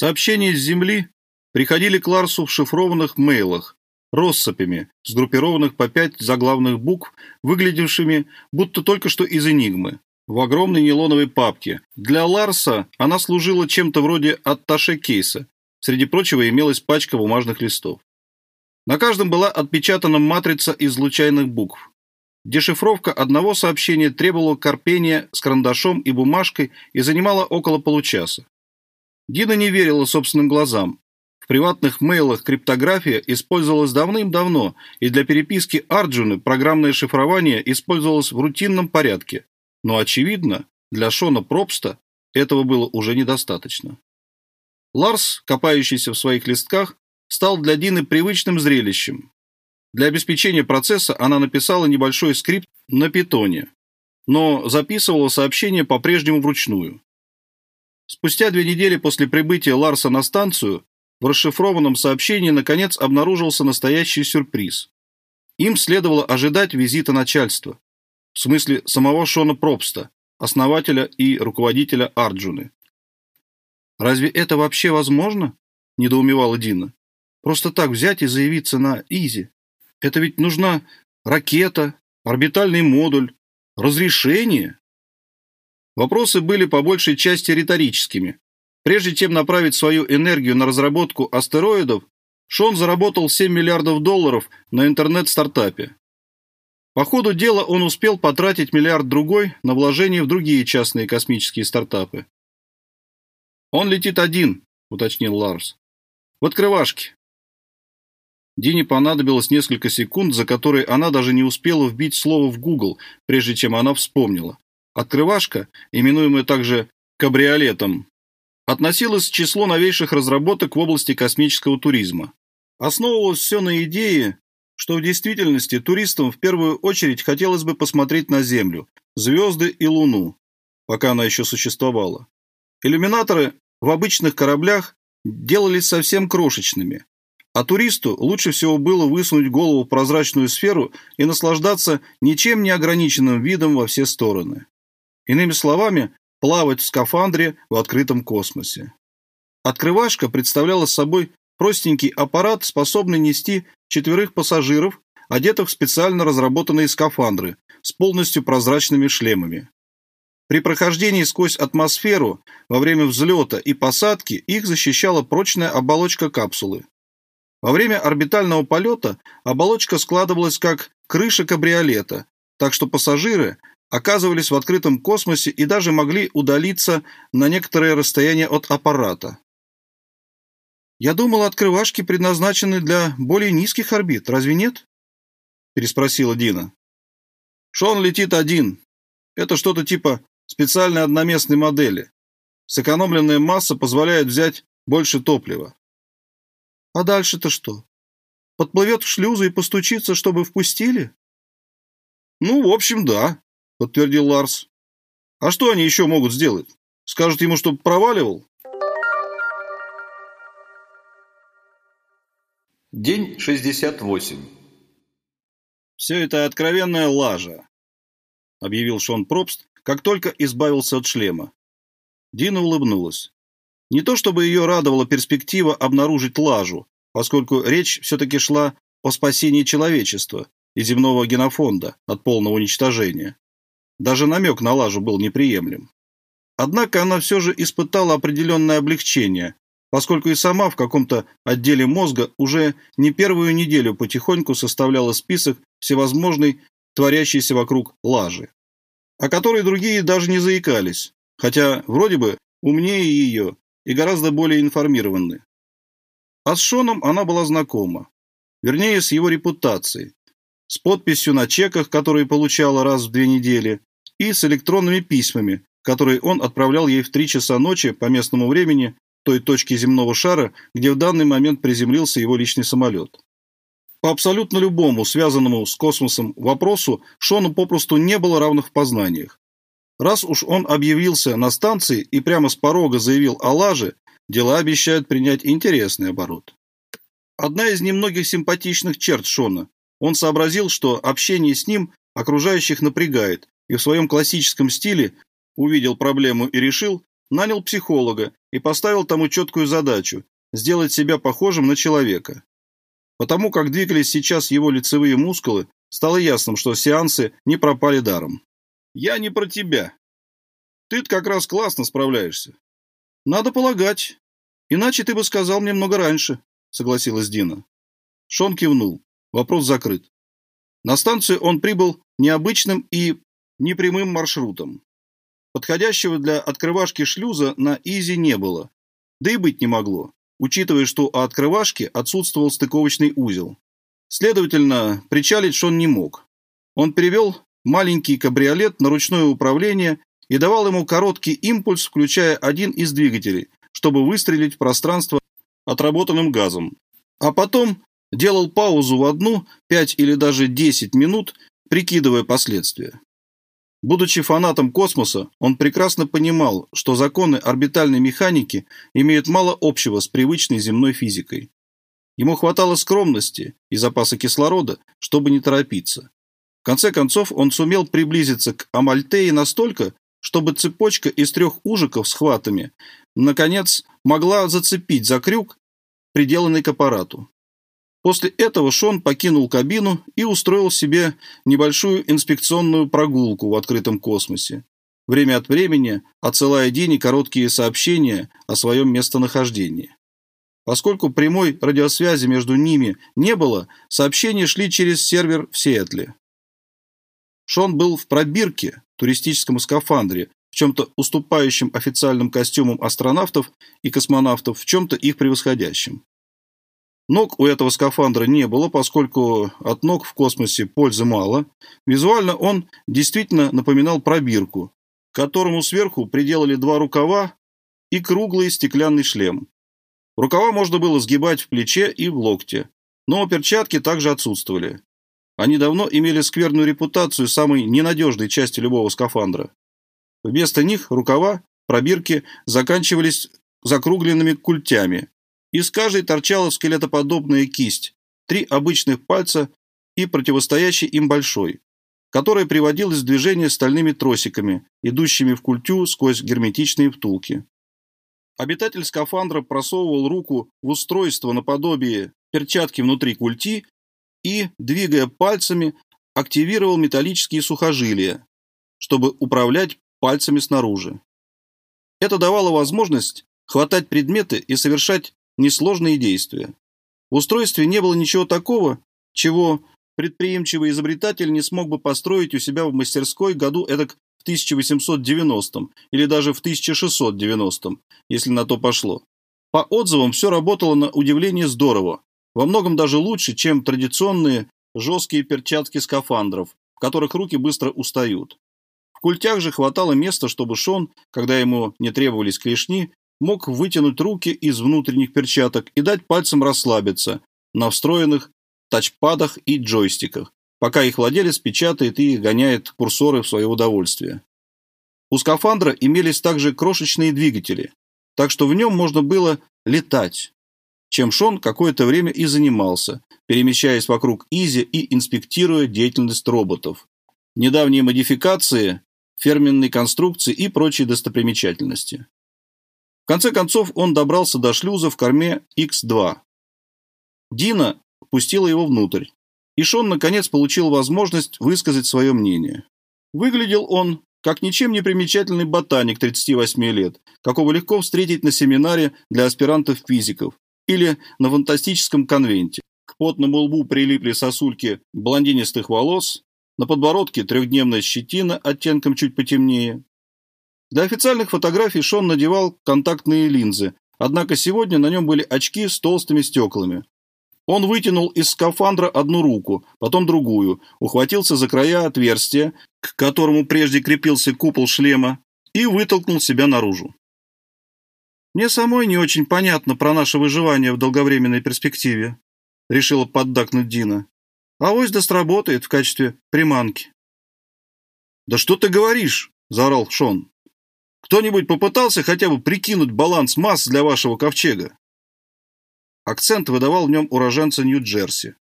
Сообщения с Земли приходили к Ларсу в шифрованных мейлах, россыпями, сгруппированных по пять заглавных букв, выглядевшими будто только что из «Энигмы», в огромной нейлоновой папке. Для Ларса она служила чем-то вроде атташе кейса. Среди прочего имелась пачка бумажных листов. На каждом была отпечатана матрица из случайных букв. Дешифровка одного сообщения требовала корпения с карандашом и бумажкой и занимала около получаса. Дина не верила собственным глазам. В приватных мейлах криптография использовалась давным-давно, и для переписки Арджуны программное шифрование использовалось в рутинном порядке. Но, очевидно, для Шона Пробста этого было уже недостаточно. Ларс, копающийся в своих листках, стал для Дины привычным зрелищем. Для обеспечения процесса она написала небольшой скрипт на питоне, но записывала сообщение по-прежнему вручную. Спустя две недели после прибытия Ларса на станцию в расшифрованном сообщении наконец обнаружился настоящий сюрприз. Им следовало ожидать визита начальства, в смысле самого Шона Пробста, основателя и руководителя Арджуны. «Разве это вообще возможно?» – недоумевала Дина. «Просто так взять и заявиться на Изи. Это ведь нужна ракета, орбитальный модуль, разрешение». Вопросы были по большей части риторическими. Прежде чем направить свою энергию на разработку астероидов, Шон заработал 7 миллиардов долларов на интернет-стартапе. По ходу дела он успел потратить миллиард другой на вложения в другие частные космические стартапы. «Он летит один», — уточнил Ларс. «В открывашке». Дине понадобилось несколько секунд, за которые она даже не успела вбить слово в Google, прежде чем она вспомнила. Открывашка, именуемая также кабриолетом, относилась к числу новейших разработок в области космического туризма. Основывалось все на идее, что в действительности туристам в первую очередь хотелось бы посмотреть на Землю, звезды и Луну, пока она еще существовала. Иллюминаторы в обычных кораблях делались совсем крошечными, а туристу лучше всего было высунуть голову в прозрачную сферу и наслаждаться ничем не ограниченным видом во все стороны. Иными словами, плавать в скафандре в открытом космосе. Открывашка представляла собой простенький аппарат, способный нести четверых пассажиров, одетых в специально разработанные скафандры с полностью прозрачными шлемами. При прохождении сквозь атмосферу во время взлета и посадки их защищала прочная оболочка капсулы. Во время орбитального полета оболочка складывалась как крыша кабриолета, так что пассажиры оказывались в открытом космосе и даже могли удалиться на некоторое расстояние от аппарата. «Я думал, открывашки предназначены для более низких орбит, разве нет?» переспросила Дина. «Шон летит один. Это что-то типа специальной одноместной модели. Сэкономленная масса позволяет взять больше топлива». «А дальше-то что? Подплывет в шлюзы и постучится, чтобы впустили?» «Ну, в общем, да», — подтвердил Ларс. «А что они еще могут сделать? Скажут ему, чтобы проваливал?» День 68. «Все это откровенная лажа», — объявил Шон Пробст, как только избавился от шлема. Дина улыбнулась. Не то чтобы ее радовала перспектива обнаружить лажу, поскольку речь все-таки шла о спасении человечества и земного генофонда от полного уничтожения. Даже намек на лажу был неприемлем. Однако она все же испытала определенное облегчение, поскольку и сама в каком-то отделе мозга уже не первую неделю потихоньку составляла список всевозможной творящейся вокруг лажи, о которой другие даже не заикались, хотя вроде бы умнее ее и гораздо более информированы. А с Шоном она была знакома, вернее, с его репутацией, с подписью на чеках, которые получала раз в две недели, и с электронными письмами, которые он отправлял ей в три часа ночи по местному времени той точки земного шара, где в данный момент приземлился его личный самолет. По абсолютно любому, связанному с космосом вопросу, Шону попросту не было равных в познаниях. Раз уж он объявился на станции и прямо с порога заявил о лаже, дела обещают принять интересный оборот. Одна из немногих симпатичных черт Шона. Он сообразил, что общение с ним окружающих напрягает, и в своем классическом стиле увидел проблему и решил, нанял психолога и поставил тому четкую задачу – сделать себя похожим на человека. Потому как двигались сейчас его лицевые мускулы, стало ясным, что сеансы не пропали даром. «Я не про тебя. ты как раз классно справляешься». «Надо полагать. Иначе ты бы сказал мне много раньше», — согласилась Дина. Шон кивнул. Вопрос закрыт. На станцию он прибыл необычным и непрямым маршрутом. Подходящего для открывашки шлюза на Изи не было. Да и быть не могло, учитывая, что у открывашки отсутствовал стыковочный узел. Следовательно, причалить Шон не мог. Он перевел маленький кабриолет на ручное управление и давал ему короткий импульс, включая один из двигателей, чтобы выстрелить в пространство отработанным газом. А потом делал паузу в одну, пять или даже десять минут, прикидывая последствия. Будучи фанатом космоса, он прекрасно понимал, что законы орбитальной механики имеют мало общего с привычной земной физикой. Ему хватало скромности и запаса кислорода, чтобы не торопиться. В конце концов, он сумел приблизиться к Амальтее настолько, чтобы цепочка из трех ужиков с хватами, наконец, могла зацепить за крюк, приделанный к аппарату. После этого Шон покинул кабину и устроил себе небольшую инспекционную прогулку в открытом космосе, время от времени отсылая Дине короткие сообщения о своем местонахождении. Поскольку прямой радиосвязи между ними не было, сообщения шли через сервер в Сиэтле. Шон был в пробирке, туристическом скафандре, в чем-то уступающем официальным костюмам астронавтов и космонавтов, в чем-то их превосходящем. Ног у этого скафандра не было, поскольку от ног в космосе пользы мало. Визуально он действительно напоминал пробирку, которому сверху приделали два рукава и круглый стеклянный шлем. Рукава можно было сгибать в плече и в локте, но перчатки также отсутствовали. Они давно имели скверную репутацию самой ненадежной части любого скафандра. Вместо них рукава, пробирки заканчивались закругленными культями, из каждой торчала скелетоподобная кисть, три обычных пальца и противостоящий им большой, которая приводилась в движение стальными тросиками, идущими в культю сквозь герметичные втулки. Обитатель скафандра просовывал руку в устройство наподобие перчатки внутри культи и, двигая пальцами, активировал металлические сухожилия, чтобы управлять пальцами снаружи. Это давало возможность хватать предметы и совершать несложные действия. В устройстве не было ничего такого, чего предприимчивый изобретатель не смог бы построить у себя в мастерской году эдак в 1890 или даже в 1690 если на то пошло. По отзывам все работало на удивление здорово, во многом даже лучше, чем традиционные жесткие перчатки скафандров, в которых руки быстро устают. В культях же хватало места, чтобы Шон, когда ему не требовались клешни, мог вытянуть руки из внутренних перчаток и дать пальцам расслабиться на встроенных тачпадах и джойстиках, пока их владелец печатает и гоняет курсоры в свое удовольствие. У скафандра имелись также крошечные двигатели, так что в нем можно было летать, чем Шон какое-то время и занимался, перемещаясь вокруг Изи и инспектируя деятельность роботов, недавние модификации, ферменной конструкции и прочие достопримечательности конце концов он добрался до шлюза в корме X2. Дина пустила его внутрь, и Шон наконец получил возможность высказать свое мнение. Выглядел он как ничем не примечательный ботаник 38 лет, какого легко встретить на семинаре для аспирантов-физиков или на фантастическом конвенте. К потному лбу прилипли сосульки блондинистых волос, на подбородке трехдневная щетина оттенком чуть потемнее, для официальных фотографий Шон надевал контактные линзы, однако сегодня на нем были очки с толстыми стеклами. Он вытянул из скафандра одну руку, потом другую, ухватился за края отверстия, к которому прежде крепился купол шлема, и вытолкнул себя наружу. «Мне самой не очень понятно про наше выживание в долговременной перспективе», решила поддакнуть Дина. «Авось да сработает в качестве приманки». «Да что ты говоришь?» – заорал Шон. Кто-нибудь попытался хотя бы прикинуть баланс масс для вашего ковчега?» Акцент выдавал в нем уроженца Нью-Джерси.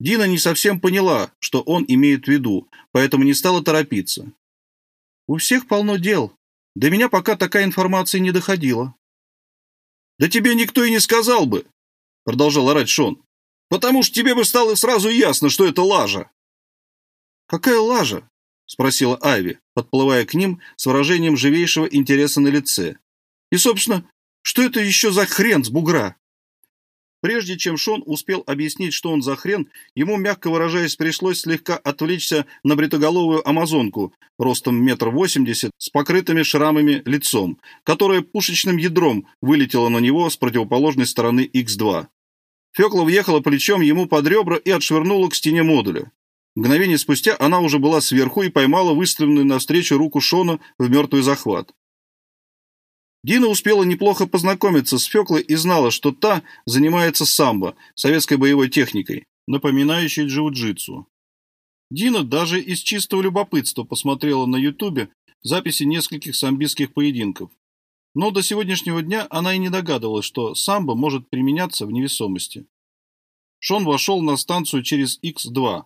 Дина не совсем поняла, что он имеет в виду, поэтому не стала торопиться. «У всех полно дел. До меня пока такая информация не доходила. Да тебе никто и не сказал бы, продолжал орать Шон. Потому что тебе бы стало сразу ясно, что это лажа. Какая лажа? Спросила Айви, подплывая к ним с выражением живейшего интереса на лице. И, собственно, что это еще за хрен с бугра? Прежде чем Шон успел объяснить, что он за хрен, ему, мягко выражаясь, пришлось слегка отвлечься на бритоголовую амазонку, ростом метр восемьдесят, с покрытыми шрамами лицом, которая пушечным ядром вылетела на него с противоположной стороны Х-2. Фекла въехала плечом ему под ребра и отшвырнула к стене модуля. Мгновение спустя она уже была сверху и поймала выставленную навстречу руку Шона в мертвый захват. Дина успела неплохо познакомиться с Феклой и знала, что та занимается самбо, советской боевой техникой, напоминающей джиу-джитсу. Дина даже из чистого любопытства посмотрела на ютубе записи нескольких самбистских поединков. Но до сегодняшнего дня она и не догадывалась, что самбо может применяться в невесомости. Шон вошел на станцию через X2,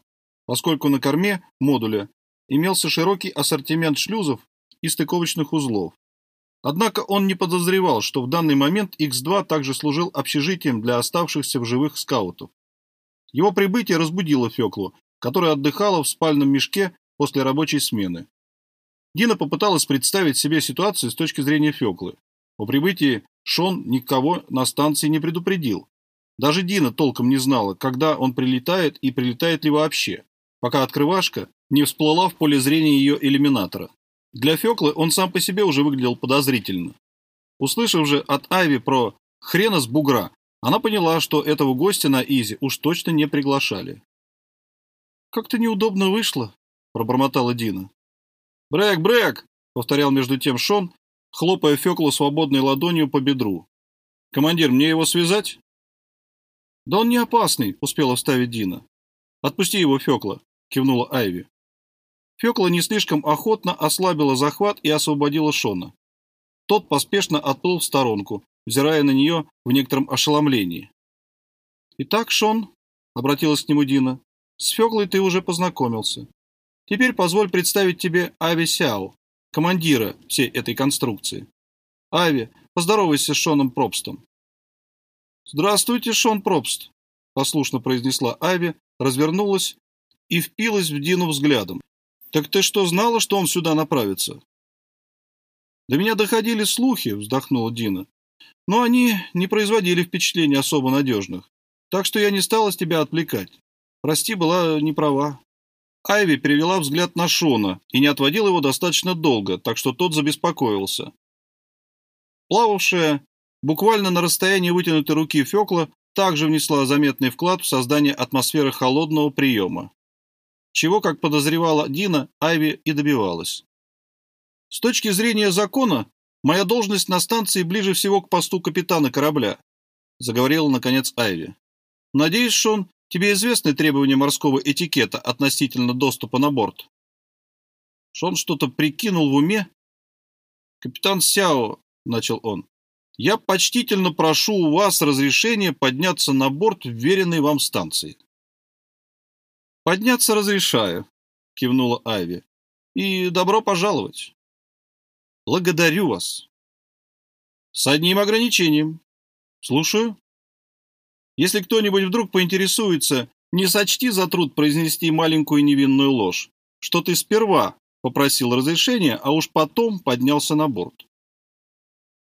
поскольку на корме модуля имелся широкий ассортимент шлюзов и стыковочных узлов. Однако он не подозревал, что в данный момент X2 также служил общежитием для оставшихся в живых скаутов. Его прибытие разбудило Феклу, которая отдыхала в спальном мешке после рабочей смены. Дина попыталась представить себе ситуацию с точки зрения Феклы. О прибытии Шон никого на станции не предупредил. Даже Дина толком не знала, когда он прилетает и прилетает ли вообще, пока открывашка не всплыла в поле зрения ее иллюминатора. Для Феклы он сам по себе уже выглядел подозрительно. Услышав же от Айви про «хрена с бугра», она поняла, что этого гостя на Изи уж точно не приглашали. «Как-то неудобно вышло», — пробормотала Дина. «Брэк, брэк!» — повторял между тем Шон, хлопая Феклу свободной ладонью по бедру. «Командир, мне его связать?» «Да он не опасный», — успела вставить Дина. «Отпусти его, Фекла», — кивнула Айви. Фекла не слишком охотно ослабила захват и освободила Шона. Тот поспешно отплыл в сторонку, взирая на нее в некотором ошеломлении. «Итак, Шон», — обратилась к нему Дина, — «с Феклой ты уже познакомился. Теперь позволь представить тебе Ави Сяо, командира всей этой конструкции. Ави, поздоровайся с Шоном Пробстом». «Здравствуйте, Шон Пробст», — послушно произнесла Ави, развернулась и впилась в Дину взглядом. «Так ты что, знала, что он сюда направится?» «До меня доходили слухи», — вздохнула Дина. «Но они не производили впечатления особо надежных. Так что я не стала с тебя отвлекать. Прости, была не права». Айви перевела взгляд на Шона и не отводила его достаточно долго, так что тот забеспокоился. Плававшая буквально на расстоянии вытянутой руки Фекла также внесла заметный вклад в создание атмосферы холодного приема чего, как подозревала Дина, Айви и добивалась. С точки зрения закона, моя должность на станции ближе всего к посту капитана корабля, заговорила, наконец, Айви. Надеюсь, Шон, тебе известны требования морского этикета относительно доступа на борт? Шон что-то прикинул в уме. «Капитан Сяо», — начал он, — «я почтительно прошу у вас разрешения подняться на борт вверенной вам станции». «Подняться разрешаю», — кивнула Айви. «И добро пожаловать». «Благодарю вас». «С одним ограничением». «Слушаю». «Если кто-нибудь вдруг поинтересуется, не сочти за труд произнести маленькую невинную ложь, что ты сперва попросил разрешения, а уж потом поднялся на борт.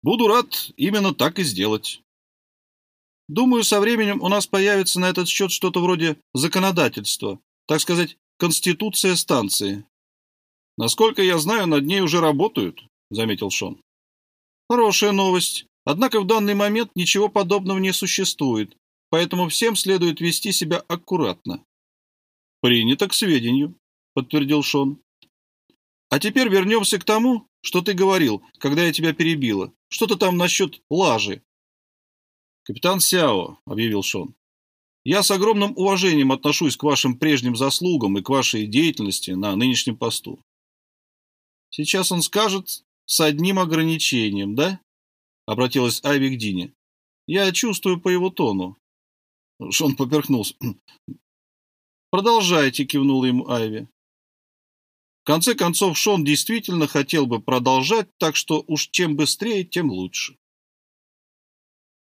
Буду рад именно так и сделать. Думаю, со временем у нас появится на этот счет что-то вроде законодательства, так сказать, конституция станции. Насколько я знаю, над ней уже работают, заметил Шон. Хорошая новость. Однако в данный момент ничего подобного не существует, поэтому всем следует вести себя аккуратно. Принято к сведению, подтвердил Шон. А теперь вернемся к тому, что ты говорил, когда я тебя перебила. Что-то там насчет лажи. Капитан Сяо, объявил Шон. Я с огромным уважением отношусь к вашим прежним заслугам и к вашей деятельности на нынешнем посту. Сейчас он скажет с одним ограничением, да? Обратилась Айви к Дине. Я чувствую по его тону. Шон поперхнулся. Продолжайте, кивнула ему Айви. В конце концов, Шон действительно хотел бы продолжать, так что уж чем быстрее, тем лучше.